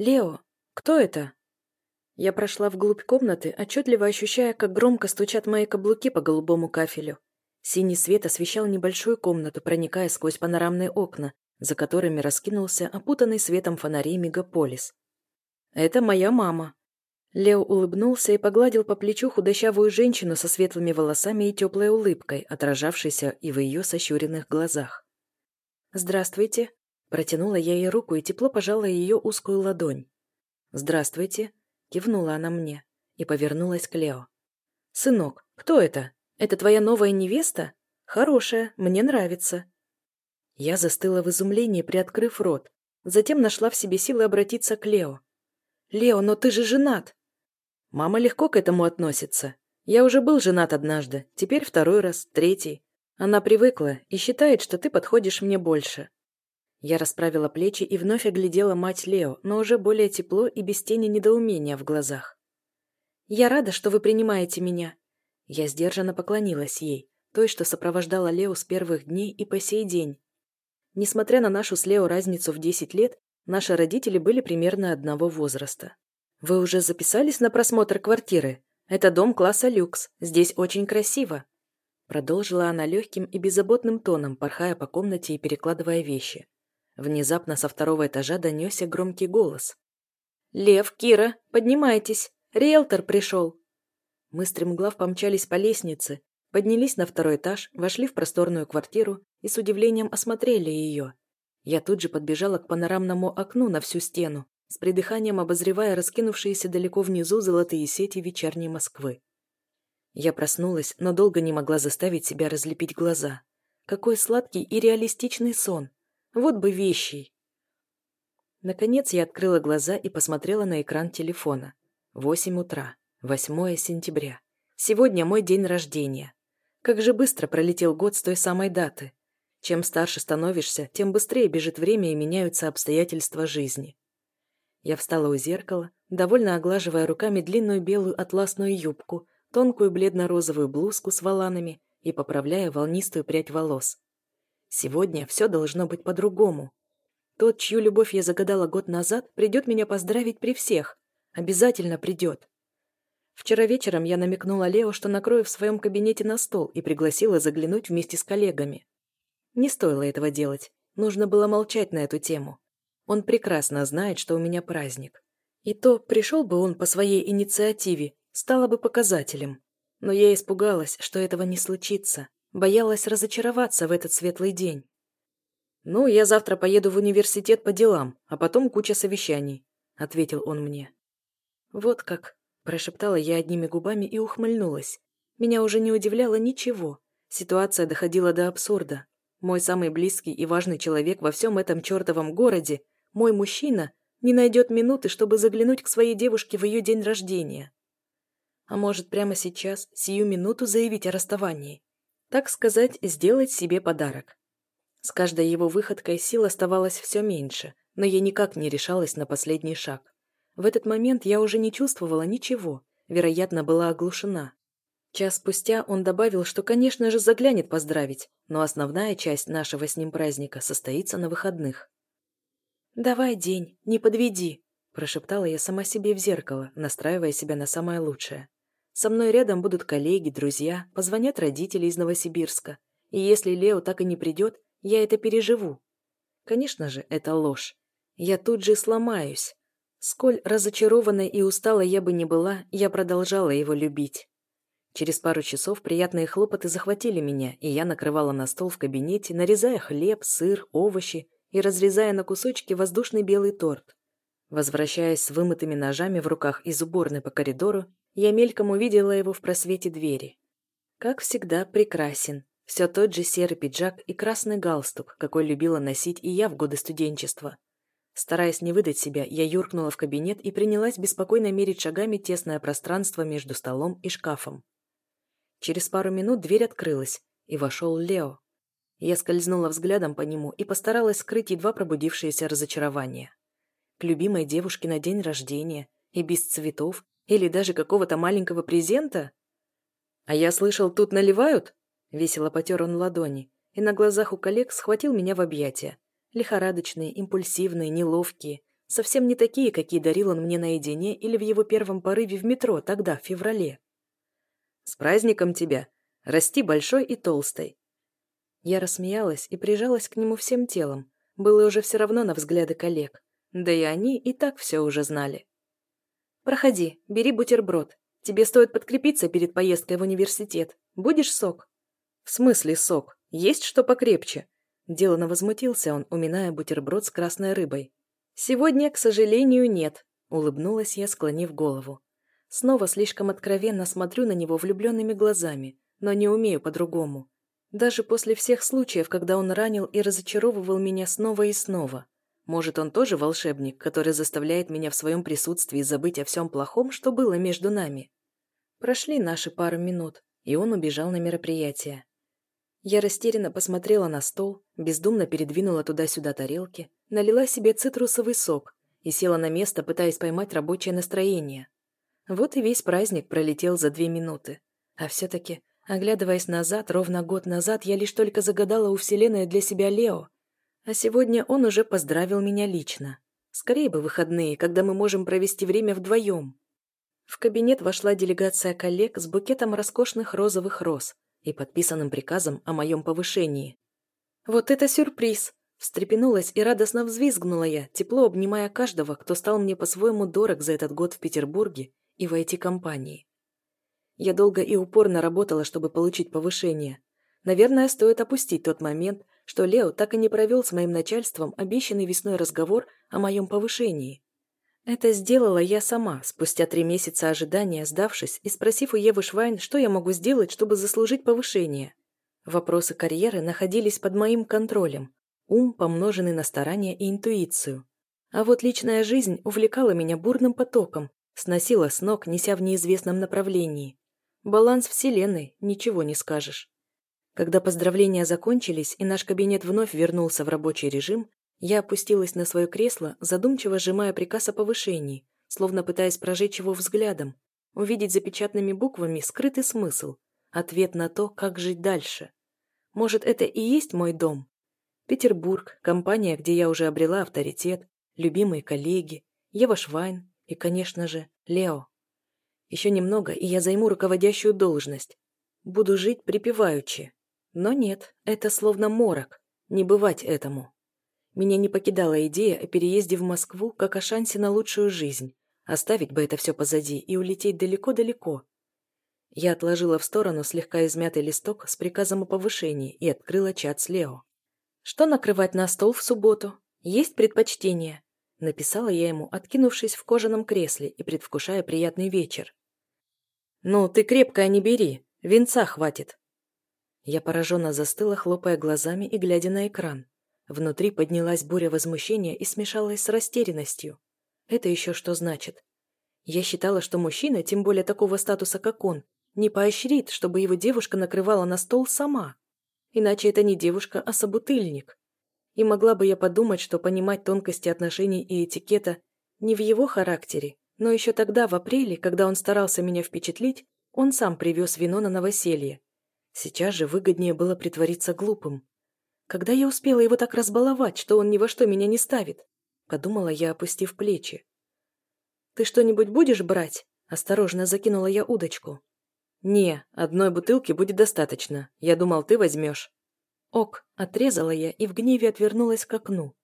«Лео, кто это?» Я прошла вглубь комнаты, отчетливо ощущая, как громко стучат мои каблуки по голубому кафелю. Синий свет освещал небольшую комнату, проникая сквозь панорамные окна, за которыми раскинулся опутанный светом фонарей мегаполис. «Это моя мама». Лео улыбнулся и погладил по плечу худощавую женщину со светлыми волосами и теплой улыбкой, отражавшейся и в ее сощуренных глазах. «Здравствуйте», — протянула я ей руку и тепло пожала ее узкую ладонь. «Здравствуйте», — кивнула она мне и повернулась к Лео. «Сынок, кто это? Это твоя новая невеста? Хорошая, мне нравится». Я застыла в изумлении, приоткрыв рот. Затем нашла в себе силы обратиться к Лео. «Лео, но ты же женат!» Мама легко к этому относится. Я уже был женат однажды, теперь второй раз, третий. Она привыкла и считает, что ты подходишь мне больше. Я расправила плечи и вновь оглядела мать Лео, но уже более тепло и без тени недоумения в глазах. «Я рада, что вы принимаете меня». Я сдержанно поклонилась ей, той, что сопровождала Лео с первых дней и по сей день. Несмотря на нашу с Лео разницу в 10 лет, Наши родители были примерно одного возраста. «Вы уже записались на просмотр квартиры? Это дом класса люкс. Здесь очень красиво». Продолжила она легким и беззаботным тоном, порхая по комнате и перекладывая вещи. Внезапно со второго этажа донесся громкий голос. «Лев, Кира, поднимайтесь! Риэлтор пришел!» Мы стремглав помчались по лестнице, поднялись на второй этаж, вошли в просторную квартиру и с удивлением осмотрели ее. Я тут же подбежала к панорамному окну на всю стену, с придыханием обозревая раскинувшиеся далеко внизу золотые сети вечерней Москвы. Я проснулась, но долго не могла заставить себя разлепить глаза. Какой сладкий и реалистичный сон. Вот бы вещий. Наконец я открыла глаза и посмотрела на экран телефона. Восемь утра. Восьмое сентября. Сегодня мой день рождения. Как же быстро пролетел год с той самой даты. Чем старше становишься, тем быстрее бежит время и меняются обстоятельства жизни. Я встала у зеркала, довольно оглаживая руками длинную белую атласную юбку, тонкую бледно-розовую блузку с воланами и поправляя волнистую прядь волос. Сегодня все должно быть по-другому. Тот, чью любовь я загадала год назад, придет меня поздравить при всех. Обязательно придет. Вчера вечером я намекнула Лео, что накрою в своем кабинете на стол и пригласила заглянуть вместе с коллегами. Не стоило этого делать. Нужно было молчать на эту тему. Он прекрасно знает, что у меня праздник. И то, пришел бы он по своей инициативе, стало бы показателем. Но я испугалась, что этого не случится. Боялась разочароваться в этот светлый день. «Ну, я завтра поеду в университет по делам, а потом куча совещаний», — ответил он мне. «Вот как», — прошептала я одними губами и ухмыльнулась. Меня уже не удивляло ничего. Ситуация доходила до абсурда. Мой самый близкий и важный человек во всем этом чертовом городе, мой мужчина, не найдет минуты, чтобы заглянуть к своей девушке в ее день рождения. А может, прямо сейчас, сию минуту заявить о расставании. Так сказать, сделать себе подарок. С каждой его выходкой сил оставалось все меньше, но я никак не решалась на последний шаг. В этот момент я уже не чувствовала ничего, вероятно, была оглушена. Час спустя он добавил, что, конечно же, заглянет поздравить, но основная часть нашего с ним праздника состоится на выходных. «Давай день, не подведи», – прошептала я сама себе в зеркало, настраивая себя на самое лучшее. Со мной рядом будут коллеги, друзья, позвонят родители из Новосибирска. И если Лео так и не придет, я это переживу. Конечно же, это ложь. Я тут же сломаюсь. Сколь разочарованной и усталой я бы не была, я продолжала его любить. Через пару часов приятные хлопоты захватили меня, и я накрывала на стол в кабинете, нарезая хлеб, сыр, овощи и разрезая на кусочки воздушный белый торт. Возвращаясь с вымытыми ножами в руках из уборной по коридору, я мельком увидела его в просвете двери. Как всегда, прекрасен. Все тот же серый пиджак и красный галстук, какой любила носить и я в годы студенчества. Стараясь не выдать себя, я юркнула в кабинет и принялась беспокойно мерить шагами тесное пространство между столом и шкафом. Через пару минут дверь открылась, и вошел Лео. Я скользнула взглядом по нему и постаралась скрыть едва пробудившееся разочарование. К любимой девушке на день рождения, и без цветов, или даже какого-то маленького презента? А я слышал, тут наливают? Весело потер он ладони, и на глазах у коллег схватил меня в объятия. Лихорадочные, импульсивные, неловкие, Совсем не такие, какие дарил он мне наедине или в его первом порыве в метро тогда, в феврале. «С праздником тебя! Расти большой и толстой!» Я рассмеялась и прижалась к нему всем телом. Было уже все равно на взгляды коллег. Да и они и так все уже знали. «Проходи, бери бутерброд. Тебе стоит подкрепиться перед поездкой в университет. Будешь сок?» «В смысле сок? Есть что покрепче?» Делано возмутился он, уминая бутерброд с красной рыбой. «Сегодня, к сожалению, нет», — улыбнулась я, склонив голову. Снова слишком откровенно смотрю на него влюбленными глазами, но не умею по-другому. Даже после всех случаев, когда он ранил и разочаровывал меня снова и снова. Может, он тоже волшебник, который заставляет меня в своем присутствии забыть о всем плохом, что было между нами. Прошли наши пару минут, и он убежал на мероприятие. Я растерянно посмотрела на стол, бездумно передвинула туда-сюда тарелки, налила себе цитрусовый сок и села на место, пытаясь поймать рабочее настроение. Вот и весь праздник пролетел за две минуты. А все-таки, оглядываясь назад, ровно год назад, я лишь только загадала у Вселенной для себя Лео. А сегодня он уже поздравил меня лично. Скорее бы выходные, когда мы можем провести время вдвоем. В кабинет вошла делегация коллег с букетом роскошных розовых роз – и подписанным приказом о моем повышении. «Вот это сюрприз!» Встрепенулась и радостно взвизгнула я, тепло обнимая каждого, кто стал мне по-своему дорог за этот год в Петербурге и в IT-компании. Я долго и упорно работала, чтобы получить повышение. Наверное, стоит опустить тот момент, что Лео так и не провел с моим начальством обещанный весной разговор о моем повышении. Это сделала я сама, спустя три месяца ожидания, сдавшись и спросив у Евы Швайн, что я могу сделать, чтобы заслужить повышение. Вопросы карьеры находились под моим контролем. Ум, помноженный на старания и интуицию. А вот личная жизнь увлекала меня бурным потоком, сносила с ног, неся в неизвестном направлении. Баланс вселенной, ничего не скажешь. Когда поздравления закончились и наш кабинет вновь вернулся в рабочий режим, я опустилась на свое кресло, задумчиво сжимая приказ о повышении, словно пытаясь прожечь его взглядом, увидеть за печатными буквами скрытый смысл, ответ на то, как жить дальше. Может, это и есть мой дом? Петербург, компания, где я уже обрела авторитет, любимые коллеги, Ева Швайн и, конечно же, Лео. Еще немного, и я займу руководящую должность. Буду жить припеваючи. Но нет, это словно морок. Не бывать этому. Меня не покидала идея о переезде в Москву как о шансе на лучшую жизнь. Оставить бы это все позади и улететь далеко-далеко. Я отложила в сторону слегка измятый листок с приказом о повышении и открыла чат с Лео. «Что накрывать на стол в субботу? Есть предпочтение?» Написала я ему, откинувшись в кожаном кресле и предвкушая приятный вечер. «Ну, ты крепкое не бери, венца хватит». Я пораженно застыла, хлопая глазами и глядя на экран. Внутри поднялась буря возмущения и смешалась с растерянностью. Это еще что значит? Я считала, что мужчина, тем более такого статуса, как он, не поощрит, чтобы его девушка накрывала на стол сама. Иначе это не девушка, а собутыльник. И могла бы я подумать, что понимать тонкости отношений и этикета не в его характере, но еще тогда, в апреле, когда он старался меня впечатлить, он сам привез вино на новоселье. Сейчас же выгоднее было притвориться глупым. Когда я успела его так разбаловать, что он ни во что меня не ставит? Подумала я, опустив плечи. «Ты что-нибудь будешь брать?» Осторожно закинула я удочку. «Не, одной бутылки будет достаточно. Я думал, ты возьмешь». «Ок», отрезала я и в гневе отвернулась к окну.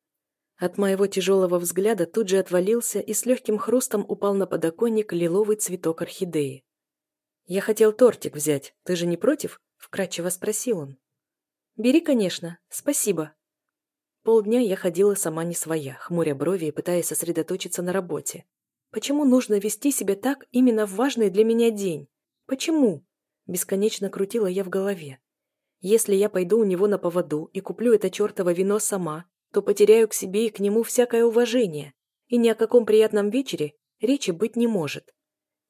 От моего тяжелого взгляда тут же отвалился и с легким хрустом упал на подоконник лиловый цветок орхидеи. «Я хотел тортик взять. Ты же не против?» – вкратчиво спросил он. «Бери, конечно. Спасибо». Полдня я ходила сама не своя, хмуря брови и пытаясь сосредоточиться на работе. Почему нужно вести себя так именно в важный для меня день? Почему? Бесконечно крутила я в голове. Если я пойду у него на поводу и куплю это чертово вино сама, то потеряю к себе и к нему всякое уважение, и ни о каком приятном вечере речи быть не может.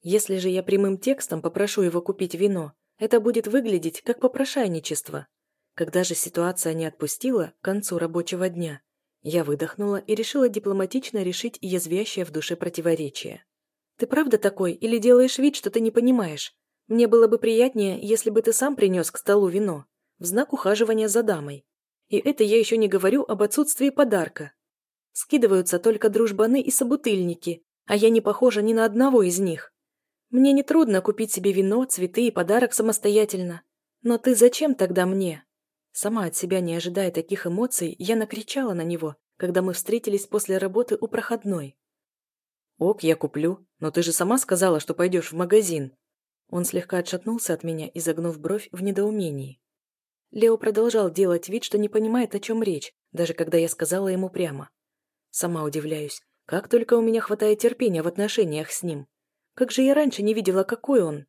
Если же я прямым текстом попрошу его купить вино, это будет выглядеть как попрошайничество. Когда же ситуация не отпустила к концу рабочего дня, я выдохнула и решила дипломатично решить язвящее в душе противоречие. «Ты правда такой или делаешь вид, что ты не понимаешь? Мне было бы приятнее, если бы ты сам принес к столу вино, в знак ухаживания за дамой. И это я еще не говорю об отсутствии подарка». Скидываются только дружбаны и собутыльники, а я не похожа ни на одного из них. Мне нетрудно купить себе вино, цветы и подарок самостоятельно. Но ты зачем тогда мне? Сама от себя не ожидая таких эмоций, я накричала на него, когда мы встретились после работы у проходной. «Ок, я куплю, но ты же сама сказала, что пойдешь в магазин». Он слегка отшатнулся от меня, изогнув бровь в недоумении. Лео продолжал делать вид, что не понимает, о чем речь, даже когда я сказала ему прямо. Сама удивляюсь, как только у меня хватает терпения в отношениях с ним. Как же я раньше не видела, какой он.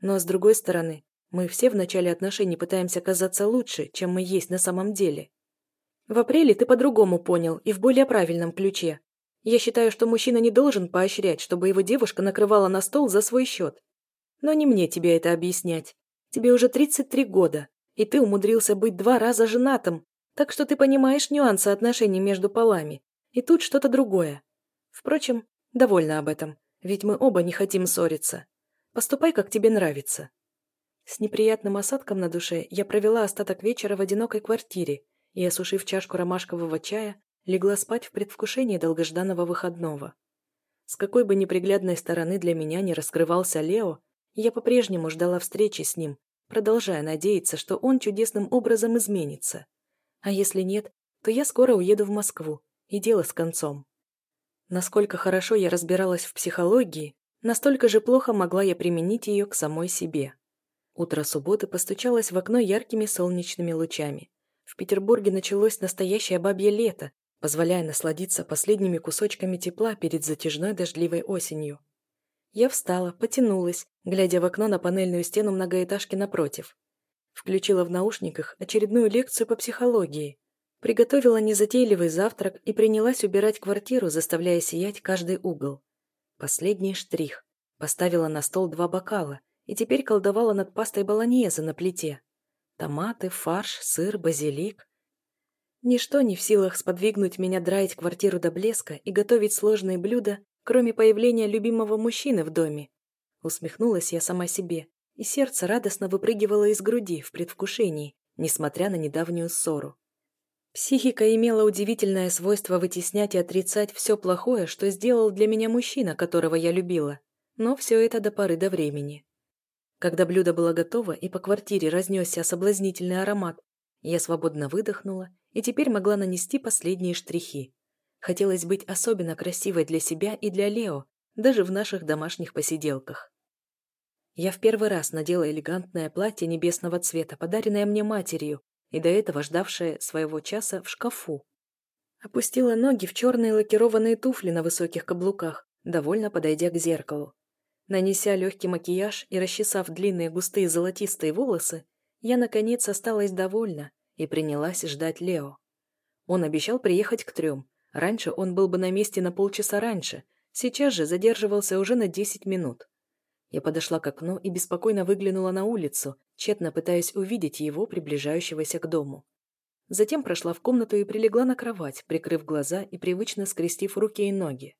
Но, с другой стороны, мы все в начале отношений пытаемся казаться лучше, чем мы есть на самом деле. В апреле ты по-другому понял и в более правильном ключе. Я считаю, что мужчина не должен поощрять, чтобы его девушка накрывала на стол за свой счет. Но не мне тебе это объяснять. Тебе уже 33 года, и ты умудрился быть два раза женатым, так что ты понимаешь нюансы отношений между полами. И тут что-то другое. Впрочем, довольна об этом, ведь мы оба не хотим ссориться. Поступай, как тебе нравится. С неприятным осадком на душе я провела остаток вечера в одинокой квартире и, осушив чашку ромашкового чая, легла спать в предвкушении долгожданного выходного. С какой бы неприглядной стороны для меня не раскрывался Лео, я по-прежнему ждала встречи с ним, продолжая надеяться, что он чудесным образом изменится. А если нет, то я скоро уеду в Москву, и дело с концом. Насколько хорошо я разбиралась в психологии, настолько же плохо могла я применить ее к самой себе. Утро субботы постучалось в окно яркими солнечными лучами. В Петербурге началось настоящее бабье лето, позволяя насладиться последними кусочками тепла перед затяжной дождливой осенью. Я встала, потянулась, глядя в окно на панельную стену многоэтажки напротив. Включила в наушниках очередную лекцию по психологии. Приготовила незатейливый завтрак и принялась убирать квартиру, заставляя сиять каждый угол. Последний штрих. Поставила на стол два бокала и теперь колдовала над пастой болоньезе на плите. Томаты, фарш, сыр, базилик. Ничто не в силах сподвигнуть меня драить квартиру до блеска и готовить сложные блюда, кроме появления любимого мужчины в доме. Усмехнулась я сама себе, и сердце радостно выпрыгивало из груди в предвкушении, несмотря на недавнюю ссору. Психика имела удивительное свойство вытеснять и отрицать все плохое, что сделал для меня мужчина, которого я любила. Но все это до поры до времени. Когда блюдо было готово и по квартире разнесся соблазнительный аромат, я свободно выдохнула и теперь могла нанести последние штрихи. Хотелось быть особенно красивой для себя и для Лео, даже в наших домашних посиделках. Я в первый раз надела элегантное платье небесного цвета, подаренное мне матерью, и до этого ждавшее своего часа в шкафу. Опустила ноги в черные лакированные туфли на высоких каблуках, довольно подойдя к зеркалу. Нанеся легкий макияж и расчесав длинные густые золотистые волосы, я, наконец, осталась довольна и принялась ждать Лео. Он обещал приехать к трем. Раньше он был бы на месте на полчаса раньше, сейчас же задерживался уже на десять минут. Я подошла к окну и беспокойно выглянула на улицу, тщетно пытаясь увидеть его, приближающегося к дому. Затем прошла в комнату и прилегла на кровать, прикрыв глаза и привычно скрестив руки и ноги.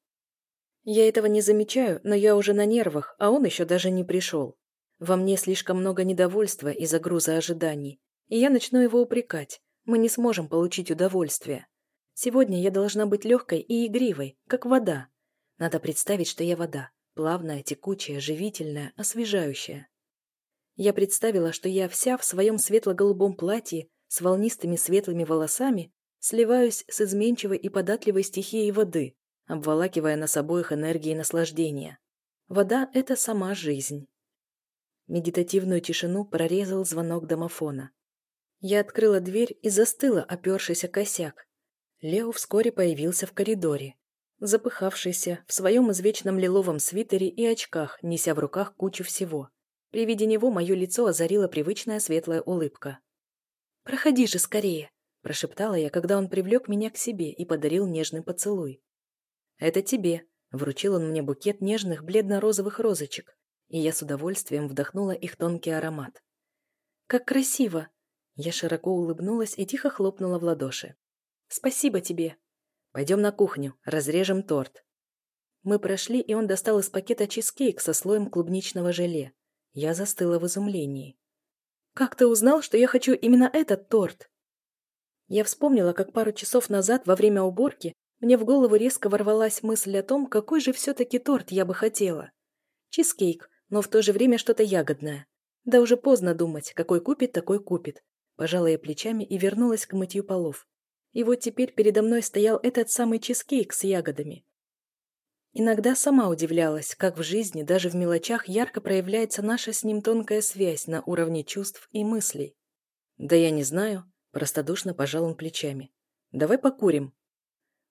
Я этого не замечаю, но я уже на нервах, а он еще даже не пришел. Во мне слишком много недовольства из-за груза ожиданий, и я начну его упрекать. Мы не сможем получить удовольствие. Сегодня я должна быть легкой и игривой, как вода. Надо представить, что я вода. Плавная, текучая, живительная, освежающая. Я представила, что я вся в своем светло-голубом платье с волнистыми светлыми волосами сливаюсь с изменчивой и податливой стихией воды, обволакивая нас обоих энергией наслаждения. Вода — это сама жизнь. Медитативную тишину прорезал звонок домофона. Я открыла дверь и застыла, опершись о косяк. Лео вскоре появился в коридоре. Запыхавшийся, в своем извечном лиловом свитере и очках, неся в руках кучу всего. При виде него мое лицо озарила привычная светлая улыбка. «Проходи же скорее!» – прошептала я, когда он привлек меня к себе и подарил нежный поцелуй. «Это тебе», — вручил он мне букет нежных бледно-розовых розочек, и я с удовольствием вдохнула их тонкий аромат. «Как красиво!» Я широко улыбнулась и тихо хлопнула в ладоши. «Спасибо тебе!» «Пойдем на кухню, разрежем торт». Мы прошли, и он достал из пакета чизкейк со слоем клубничного желе. Я застыла в изумлении. «Как ты узнал, что я хочу именно этот торт?» Я вспомнила, как пару часов назад во время уборки Мне в голову резко ворвалась мысль о том, какой же все-таки торт я бы хотела. Чизкейк, но в то же время что-то ягодное. Да уже поздно думать, какой купит, такой купит. Пожала я плечами и вернулась к мытью полов. И вот теперь передо мной стоял этот самый чизкейк с ягодами. Иногда сама удивлялась, как в жизни, даже в мелочах, ярко проявляется наша с ним тонкая связь на уровне чувств и мыслей. «Да я не знаю», – простодушно пожал он плечами. «Давай покурим».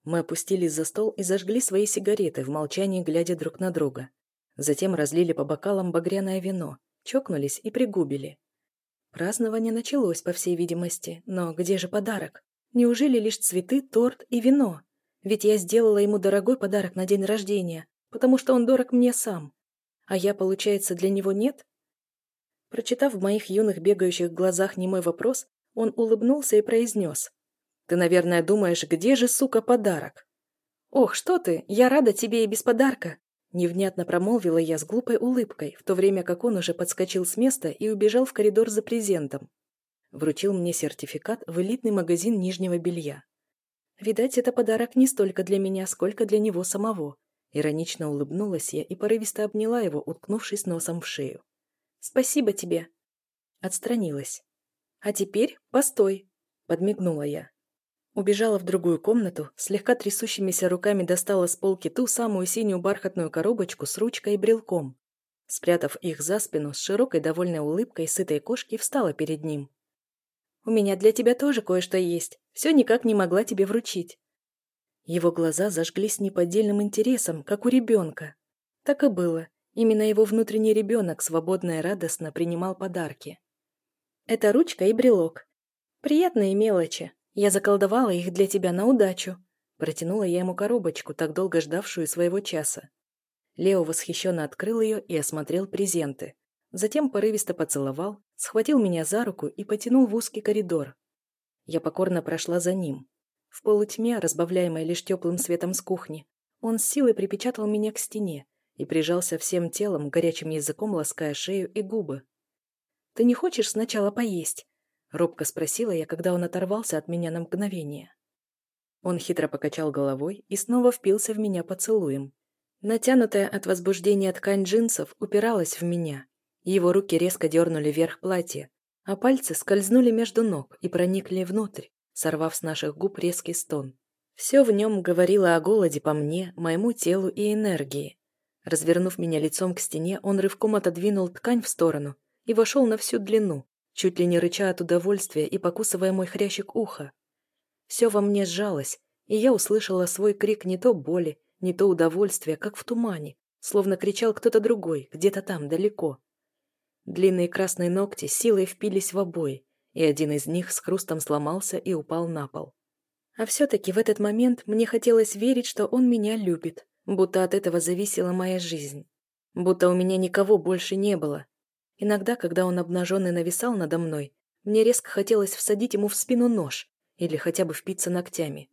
Мы опустились за стол и зажгли свои сигареты, в молчании глядя друг на друга. Затем разлили по бокалам багряное вино, чокнулись и пригубили. Празднование началось, по всей видимости, но где же подарок? Неужели лишь цветы, торт и вино? Ведь я сделала ему дорогой подарок на день рождения, потому что он дорог мне сам. А я, получается, для него нет? Прочитав в моих юных бегающих глазах немой вопрос, он улыбнулся и произнес. «Ты, наверное, думаешь, где же, сука, подарок?» «Ох, что ты, я рада тебе и без подарка!» Невнятно промолвила я с глупой улыбкой, в то время как он уже подскочил с места и убежал в коридор за презентом. Вручил мне сертификат в элитный магазин нижнего белья. Видать, это подарок не столько для меня, сколько для него самого. Иронично улыбнулась я и порывисто обняла его, уткнувшись носом в шею. «Спасибо тебе!» Отстранилась. «А теперь постой!» Подмигнула я. Убежала в другую комнату, слегка трясущимися руками достала с полки ту самую синюю бархатную коробочку с ручкой и брелком. Спрятав их за спину, с широкой довольной улыбкой сытой кошки встала перед ним. У меня для тебя тоже кое-что есть. Все никак не могла тебе вручить». Его глаза зажглись неподдельным интересом, как у ребенка. Так и было. Именно его внутренний ребенок свободно и радостно принимал подарки. Это ручка и брелок. Приятные мелочи. Я заколдовала их для тебя на удачу. Протянула я ему коробочку, так долго ждавшую своего часа. Лео восхищенно открыл ее и осмотрел презенты. Затем порывисто поцеловал, схватил меня за руку и потянул в узкий коридор. Я покорно прошла за ним. В полутьме, разбавляемой лишь теплым светом с кухни, он с силой припечатал меня к стене и прижался всем телом, горячим языком лаская шею и губы. «Ты не хочешь сначала поесть?» — робко спросила я, когда он оторвался от меня на мгновение. Он хитро покачал головой и снова впился в меня поцелуем. Натянутая от возбуждения ткань джинсов упиралась в меня, его руки резко дернули вверх платья, а пальцы скользнули между ног и проникли внутрь, сорвав с наших губ резкий стон. Все в нем говорило о голоде по мне, моему телу и энергии. Развернув меня лицом к стене, он рывком отодвинул ткань в сторону и вошел на всю длину, чуть ли не рыча от удовольствия и покусывая мой хрящик уха. Все во мне сжалось, и я услышала свой крик не то боли, не то удовольствия, как в тумане, словно кричал кто-то другой, где-то там, далеко. Длинные красные ногти силой впились в обои, и один из них с хрустом сломался и упал на пол. А все-таки в этот момент мне хотелось верить, что он меня любит, будто от этого зависела моя жизнь. Будто у меня никого больше не было. Иногда, когда он обнаженный нависал надо мной, мне резко хотелось всадить ему в спину нож или хотя бы впиться ногтями.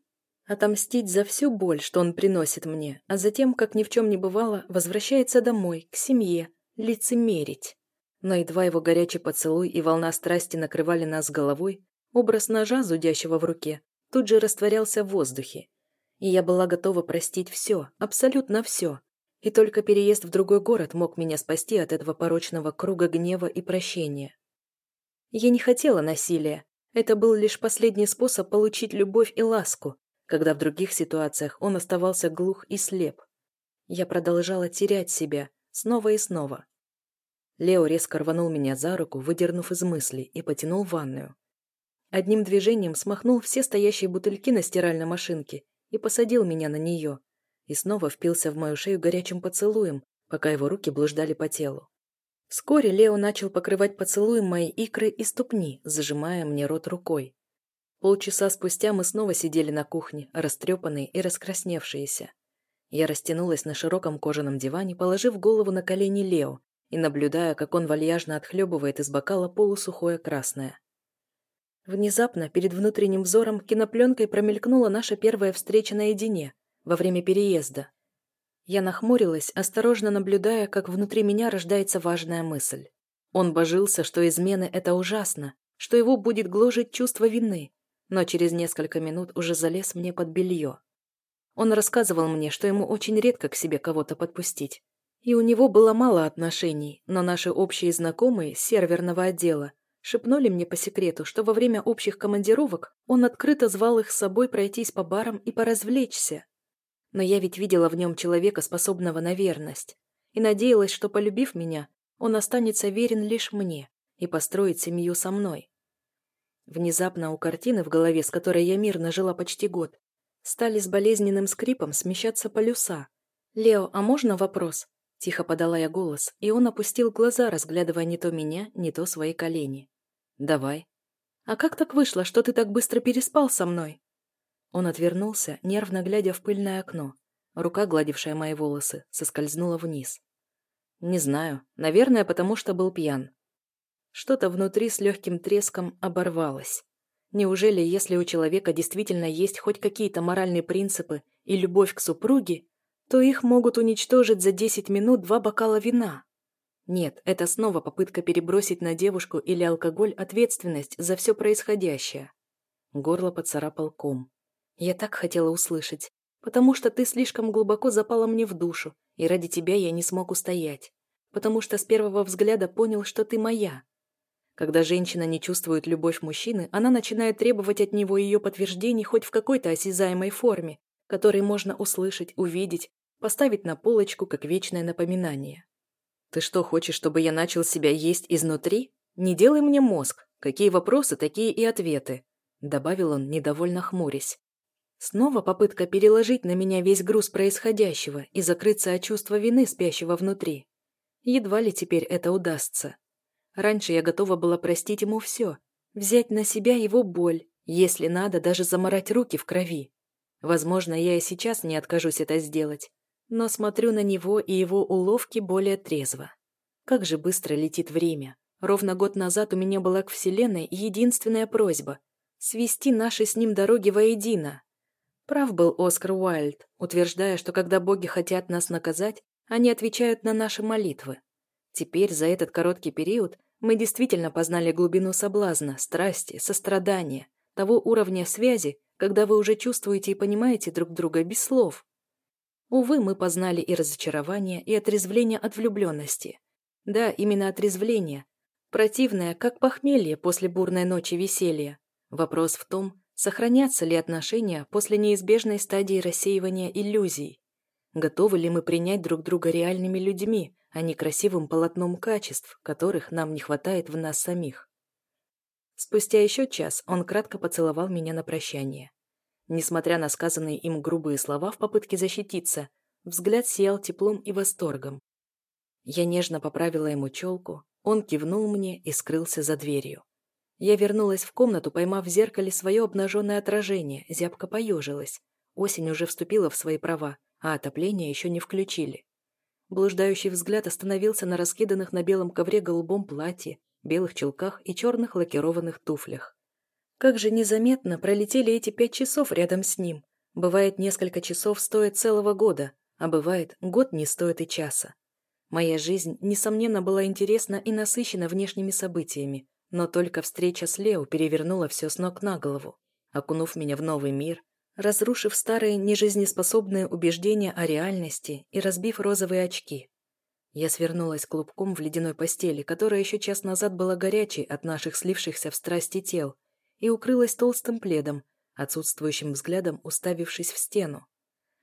Отомстить за всю боль, что он приносит мне, а затем, как ни в чем не бывало, возвращается домой, к семье, лицемерить. Но едва его горячий поцелуй и волна страсти накрывали нас головой, образ ножа, зудящего в руке, тут же растворялся в воздухе. И я была готова простить все, абсолютно все. И только переезд в другой город мог меня спасти от этого порочного круга гнева и прощения. Я не хотела насилия. Это был лишь последний способ получить любовь и ласку, когда в других ситуациях он оставался глух и слеп. Я продолжала терять себя, снова и снова. Лео резко рванул меня за руку, выдернув из мыслей, и потянул в ванную. Одним движением смахнул все стоящие бутыльки на стиральной машинке и посадил меня на нее. И снова впился в мою шею горячим поцелуем, пока его руки блуждали по телу. Вскоре Лео начал покрывать поцелуем мои икры и ступни, зажимая мне рот рукой. Полчаса спустя мы снова сидели на кухне, растрепанные и раскрасневшиеся. Я растянулась на широком кожаном диване, положив голову на колени Лео и наблюдая, как он вальяжно отхлебывает из бокала полусухое красное. Внезапно перед внутренним взором кинопленкой промелькнула наша первая встреча наедине, во время переезда. Я нахмурилась, осторожно наблюдая, как внутри меня рождается важная мысль. Он божился, что измены — это ужасно, что его будет гложить чувство вины, но через несколько минут уже залез мне под белье. Он рассказывал мне, что ему очень редко к себе кого-то подпустить. И у него было мало отношений, но наши общие знакомые с серверного отдела шепнули мне по секрету, что во время общих командировок он открыто звал их с собой пройтись по барам и поразвлечься. Но я ведь видела в нем человека, способного на верность, и надеялась, что, полюбив меня, он останется верен лишь мне и построит семью со мной. Внезапно у картины в голове, с которой я мирно жила почти год, стали с болезненным скрипом смещаться полюса. «Лео, а можно вопрос?» Тихо подала я голос, и он опустил глаза, разглядывая не то меня, не то свои колени. «Давай». «А как так вышло, что ты так быстро переспал со мной?» Он отвернулся, нервно глядя в пыльное окно. Рука, гладившая мои волосы, соскользнула вниз. «Не знаю. Наверное, потому что был пьян». Что-то внутри с легким треском оборвалось. Неужели, если у человека действительно есть хоть какие-то моральные принципы и любовь к супруге, то их могут уничтожить за 10 минут два бокала вина. Нет, это снова попытка перебросить на девушку или алкоголь ответственность за все происходящее. Горло поцарапал ком. Я так хотела услышать, потому что ты слишком глубоко запала мне в душу, и ради тебя я не смог устоять. Потому что с первого взгляда понял, что ты моя. Когда женщина не чувствует любовь мужчины, она начинает требовать от него ее подтверждений хоть в какой-то осязаемой форме, которой можно услышать, увидеть, поставить на полочку как вечное напоминание. «Ты что, хочешь, чтобы я начал себя есть изнутри? Не делай мне мозг. Какие вопросы, такие и ответы», — добавил он, недовольно хмурясь. Снова попытка переложить на меня весь груз происходящего и закрыться от чувства вины, спящего внутри. Едва ли теперь это удастся. Раньше я готова была простить ему все, взять на себя его боль, если надо, даже заморать руки в крови. Возможно, я и сейчас не откажусь это сделать, но смотрю на него и его уловки более трезво. Как же быстро летит время. Ровно год назад у меня была к Вселенной единственная просьба — свести наши с ним дороги воедино. Прав был Оскар Уайльд, утверждая, что когда боги хотят нас наказать, они отвечают на наши молитвы. Теперь, за этот короткий период, мы действительно познали глубину соблазна, страсти, сострадания, того уровня связи, когда вы уже чувствуете и понимаете друг друга без слов. Увы, мы познали и разочарование, и отрезвление от влюбленности. Да, именно отрезвление. Противное, как похмелье после бурной ночи веселья. Вопрос в том, сохранятся ли отношения после неизбежной стадии рассеивания иллюзий. Готовы ли мы принять друг друга реальными людьми, а не красивым полотном качеств, которых нам не хватает в нас самих. Спустя еще час он кратко поцеловал меня на прощание. Несмотря на сказанные им грубые слова в попытке защититься, взгляд сиял теплом и восторгом. Я нежно поправила ему челку, он кивнул мне и скрылся за дверью. Я вернулась в комнату, поймав в зеркале свое обнаженное отражение, зябко поежилась. Осень уже вступила в свои права, а отопление еще не включили. Блуждающий взгляд остановился на раскиданных на белом ковре голубом платье, белых чулках и черных лакированных туфлях. Как же незаметно пролетели эти пять часов рядом с ним. Бывает, несколько часов стоит целого года, а бывает, год не стоит и часа. Моя жизнь, несомненно, была интересна и насыщена внешними событиями, но только встреча с Лео перевернула все с ног на голову, окунув меня в новый мир, разрушив старые нежизнеспособные убеждения о реальности и разбив розовые очки. Я свернулась клубком в ледяной постели, которая еще час назад была горячей от наших слившихся в страсти тел, и укрылась толстым пледом, отсутствующим взглядом уставившись в стену.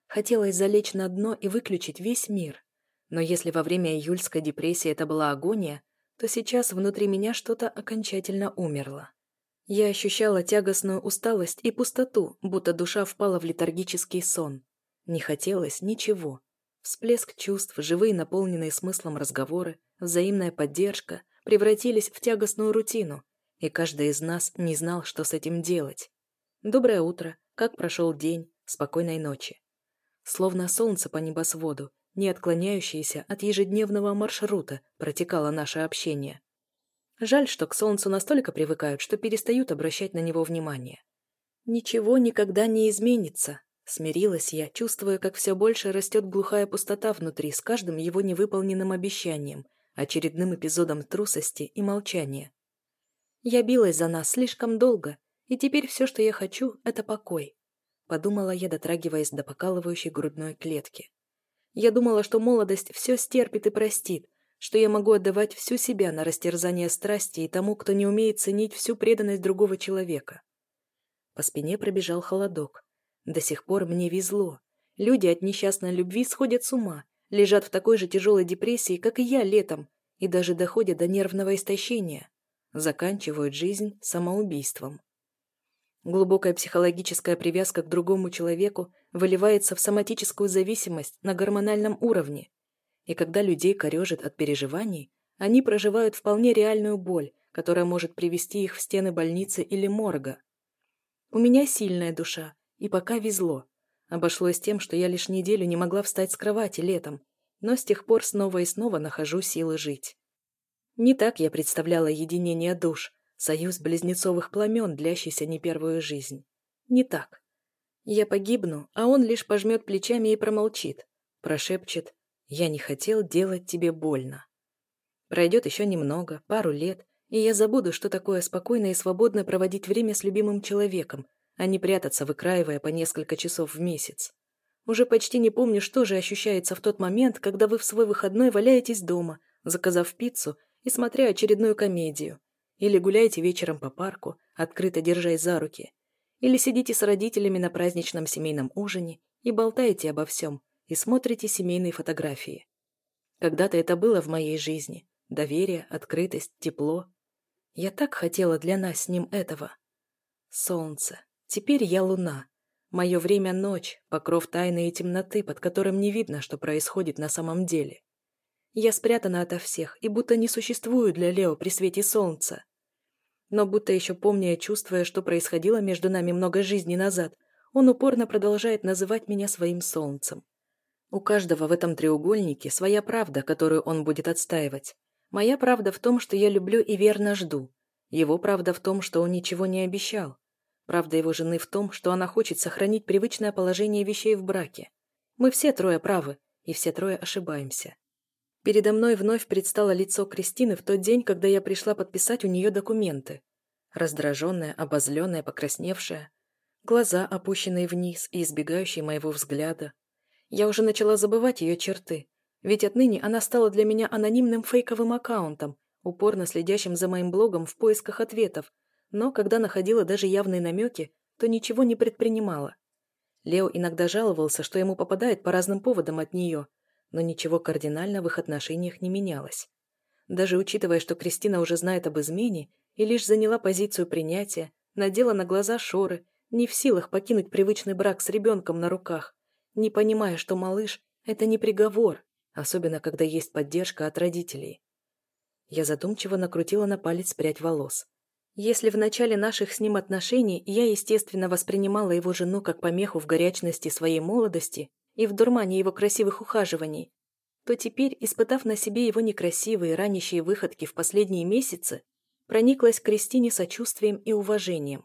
Хотелось залечь на дно и выключить весь мир. Но если во время июльской депрессии это была агония, то сейчас внутри меня что-то окончательно умерло. Я ощущала тягостную усталость и пустоту, будто душа впала в летаргический сон. Не хотелось ничего. Всплеск чувств, живые наполненные смыслом разговоры, взаимная поддержка превратились в тягостную рутину, и каждый из нас не знал, что с этим делать. Доброе утро, как прошел день, спокойной ночи. Словно солнце по небосводу, не отклоняющееся от ежедневного маршрута, протекало наше общение. Жаль, что к солнцу настолько привыкают, что перестают обращать на него внимание. Ничего никогда не изменится, смирилась я, чувствуя, как все больше растет глухая пустота внутри с каждым его невыполненным обещанием, очередным эпизодом трусости и молчания. Я билась за нас слишком долго, и теперь все, что я хочу, это покой. подумала я, дотрагиваясь до покалывающей грудной клетки. Я думала, что молодость все стерпит и простит, что я могу отдавать всю себя на растерзание страсти и тому, кто не умеет ценить всю преданность другого человека. По спине пробежал холодок. До сих пор мне везло. Люди от несчастной любви сходят с ума, лежат в такой же тяжелой депрессии, как и я летом, и даже доходят до нервного истощения. Заканчивают жизнь самоубийством. Глубокая психологическая привязка к другому человеку выливается в соматическую зависимость на гормональном уровне. И когда людей корежит от переживаний, они проживают вполне реальную боль, которая может привести их в стены больницы или морга. У меня сильная душа, и пока везло. Обошлось тем, что я лишь неделю не могла встать с кровати летом, но с тех пор снова и снова нахожу силы жить. Не так я представляла единение душ, Союз близнецовых пламен, длящийся не первую жизнь. Не так. Я погибну, а он лишь пожмет плечами и промолчит. Прошепчет «Я не хотел делать тебе больно». Пройдет еще немного, пару лет, и я забуду, что такое спокойно и свободно проводить время с любимым человеком, а не прятаться, выкраивая по несколько часов в месяц. Уже почти не помню, что же ощущается в тот момент, когда вы в свой выходной валяетесь дома, заказав пиццу и смотря очередную комедию. Или гуляете вечером по парку, открыто держась за руки. Или сидите с родителями на праздничном семейном ужине и болтаете обо всем, и смотрите семейные фотографии. Когда-то это было в моей жизни. Доверие, открытость, тепло. Я так хотела для нас с ним этого. Солнце. Теперь я луна. Мое время — ночь, покров тайны и темноты, под которым не видно, что происходит на самом деле. Я спрятана ото всех и будто не существую для Лео при свете солнца. Но будто еще помня и чувствуя, что происходило между нами много жизней назад, он упорно продолжает называть меня своим солнцем. У каждого в этом треугольнике своя правда, которую он будет отстаивать. Моя правда в том, что я люблю и верно жду. Его правда в том, что он ничего не обещал. Правда его жены в том, что она хочет сохранить привычное положение вещей в браке. Мы все трое правы, и все трое ошибаемся. Передо мной вновь предстало лицо Кристины в тот день, когда я пришла подписать у нее документы. Раздраженная, обозленная, покрасневшая. Глаза, опущенные вниз и избегающие моего взгляда. Я уже начала забывать ее черты, ведь отныне она стала для меня анонимным фейковым аккаунтом, упорно следящим за моим блогом в поисках ответов, но когда находила даже явные намеки, то ничего не предпринимала. Лео иногда жаловался, что ему попадает по разным поводам от нее – но ничего кардинально в их отношениях не менялось. Даже учитывая, что Кристина уже знает об измене и лишь заняла позицию принятия, надела на глаза шоры, не в силах покинуть привычный брак с ребенком на руках, не понимая, что малыш – это не приговор, особенно когда есть поддержка от родителей. Я задумчиво накрутила на палец прядь волос. Если в начале наших с ним отношений я, естественно, воспринимала его жену как помеху в горячности своей молодости, и в дурмане его красивых ухаживаний, то теперь, испытав на себе его некрасивые ранящие выходки в последние месяцы, прониклась к Кристине сочувствием и уважением.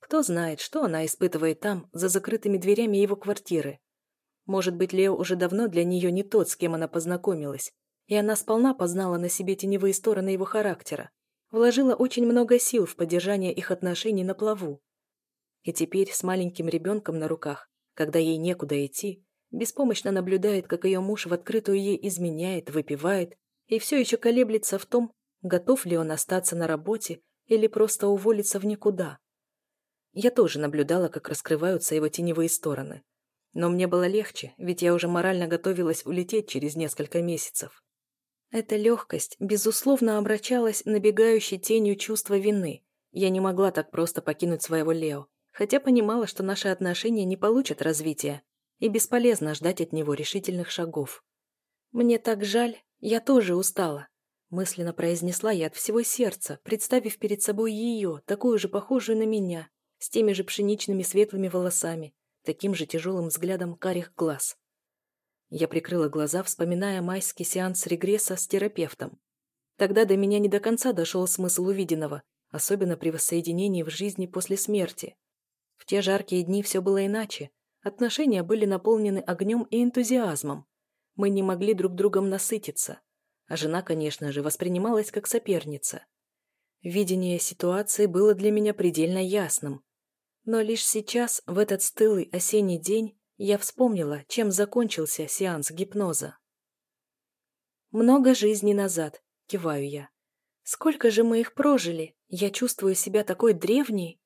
Кто знает, что она испытывает там, за закрытыми дверями его квартиры. Может быть, Лео уже давно для нее не тот, с кем она познакомилась, и она сполна познала на себе теневые стороны его характера, вложила очень много сил в поддержание их отношений на плаву. И теперь с маленьким ребенком на руках когда ей некуда идти, беспомощно наблюдает, как ее муж в открытую ей изменяет, выпивает и все еще колеблется в том, готов ли он остаться на работе или просто уволиться в никуда. Я тоже наблюдала, как раскрываются его теневые стороны. Но мне было легче, ведь я уже морально готовилась улететь через несколько месяцев. Эта легкость, безусловно, обращалась набегающей тенью чувства вины. Я не могла так просто покинуть своего Лео хотя понимала, что наши отношения не получат развития, и бесполезно ждать от него решительных шагов. «Мне так жаль, я тоже устала», — мысленно произнесла я от всего сердца, представив перед собой ее, такую же похожую на меня, с теми же пшеничными светлыми волосами, таким же тяжелым взглядом карих глаз. Я прикрыла глаза, вспоминая майский сеанс регресса с терапевтом. Тогда до меня не до конца дошел смысл увиденного, особенно при воссоединении в жизни после смерти. В те жаркие дни все было иначе. Отношения были наполнены огнем и энтузиазмом. Мы не могли друг другом насытиться. А жена, конечно же, воспринималась как соперница. Видение ситуации было для меня предельно ясным. Но лишь сейчас, в этот стылый осенний день, я вспомнила, чем закончился сеанс гипноза. «Много жизней назад», — киваю я. «Сколько же мы их прожили? Я чувствую себя такой древней!»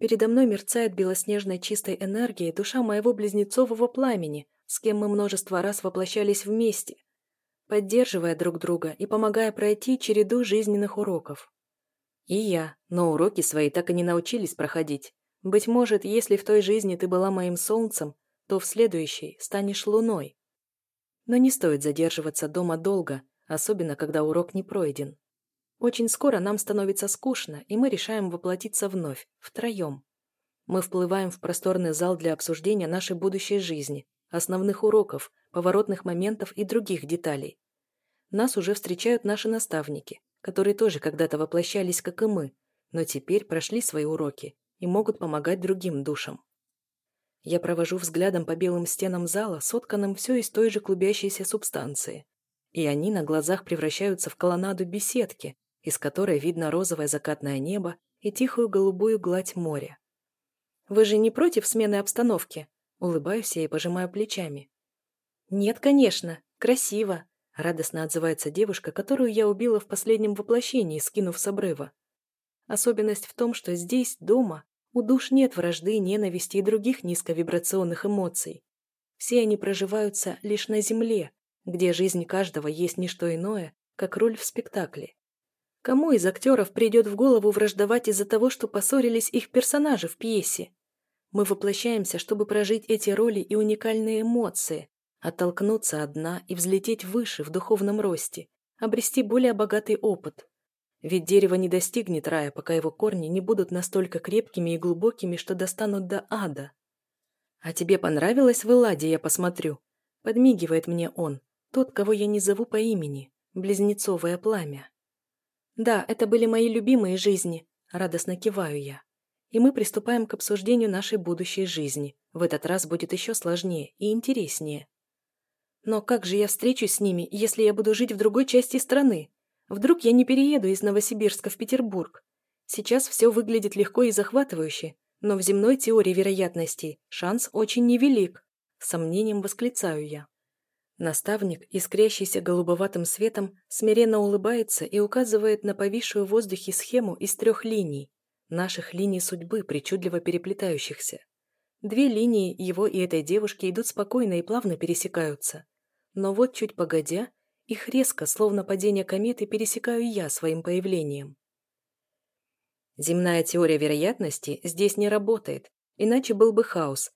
Передо мной мерцает белоснежной чистой энергией душа моего близнецового пламени, с кем мы множество раз воплощались вместе, поддерживая друг друга и помогая пройти череду жизненных уроков. И я, но уроки свои так и не научились проходить. Быть может, если в той жизни ты была моим солнцем, то в следующей станешь луной. Но не стоит задерживаться дома долго, особенно когда урок не пройден. Очень скоро нам становится скучно, и мы решаем воплотиться вновь, втроем. Мы вплываем в просторный зал для обсуждения нашей будущей жизни, основных уроков, поворотных моментов и других деталей. Нас уже встречают наши наставники, которые тоже когда-то воплощались, как и мы, но теперь прошли свои уроки и могут помогать другим душам. Я провожу взглядом по белым стенам зала, сотканным все из той же клубящейся субстанции. И они на глазах превращаются в колоннаду беседки, из которой видно розовое закатное небо и тихую голубую гладь моря. «Вы же не против смены обстановки?» Улыбаюсь я и пожимаю плечами. «Нет, конечно. Красиво!» Радостно отзывается девушка, которую я убила в последнем воплощении, скинув с обрыва. Особенность в том, что здесь, дома, у душ нет вражды, ненависти и других низковибрационных эмоций. Все они проживаются лишь на земле, где жизнь каждого есть не что иное, как роль в спектакле. Кому из актеров придет в голову враждовать из-за того, что поссорились их персонажи в пьесе? Мы воплощаемся, чтобы прожить эти роли и уникальные эмоции, оттолкнуться от дна и взлететь выше в духовном росте, обрести более богатый опыт. Ведь дерево не достигнет рая, пока его корни не будут настолько крепкими и глубокими, что достанут до ада. «А тебе понравилось в Эладе, я посмотрю?» Подмигивает мне он, тот, кого я не зову по имени, близнецовое пламя. «Да, это были мои любимые жизни», — радостно киваю я. И мы приступаем к обсуждению нашей будущей жизни. В этот раз будет еще сложнее и интереснее. Но как же я встречусь с ними, если я буду жить в другой части страны? Вдруг я не перееду из Новосибирска в Петербург? Сейчас все выглядит легко и захватывающе, но в земной теории вероятностей шанс очень невелик. Сомнением восклицаю я. Наставник, искрящийся голубоватым светом, смиренно улыбается и указывает на повисшую в воздухе схему из трех линий, наших линий судьбы, причудливо переплетающихся. Две линии его и этой девушки идут спокойно и плавно пересекаются. Но вот чуть погодя, их резко, словно падение кометы, пересекаю я своим появлением. Земная теория вероятности здесь не работает, иначе был бы хаос,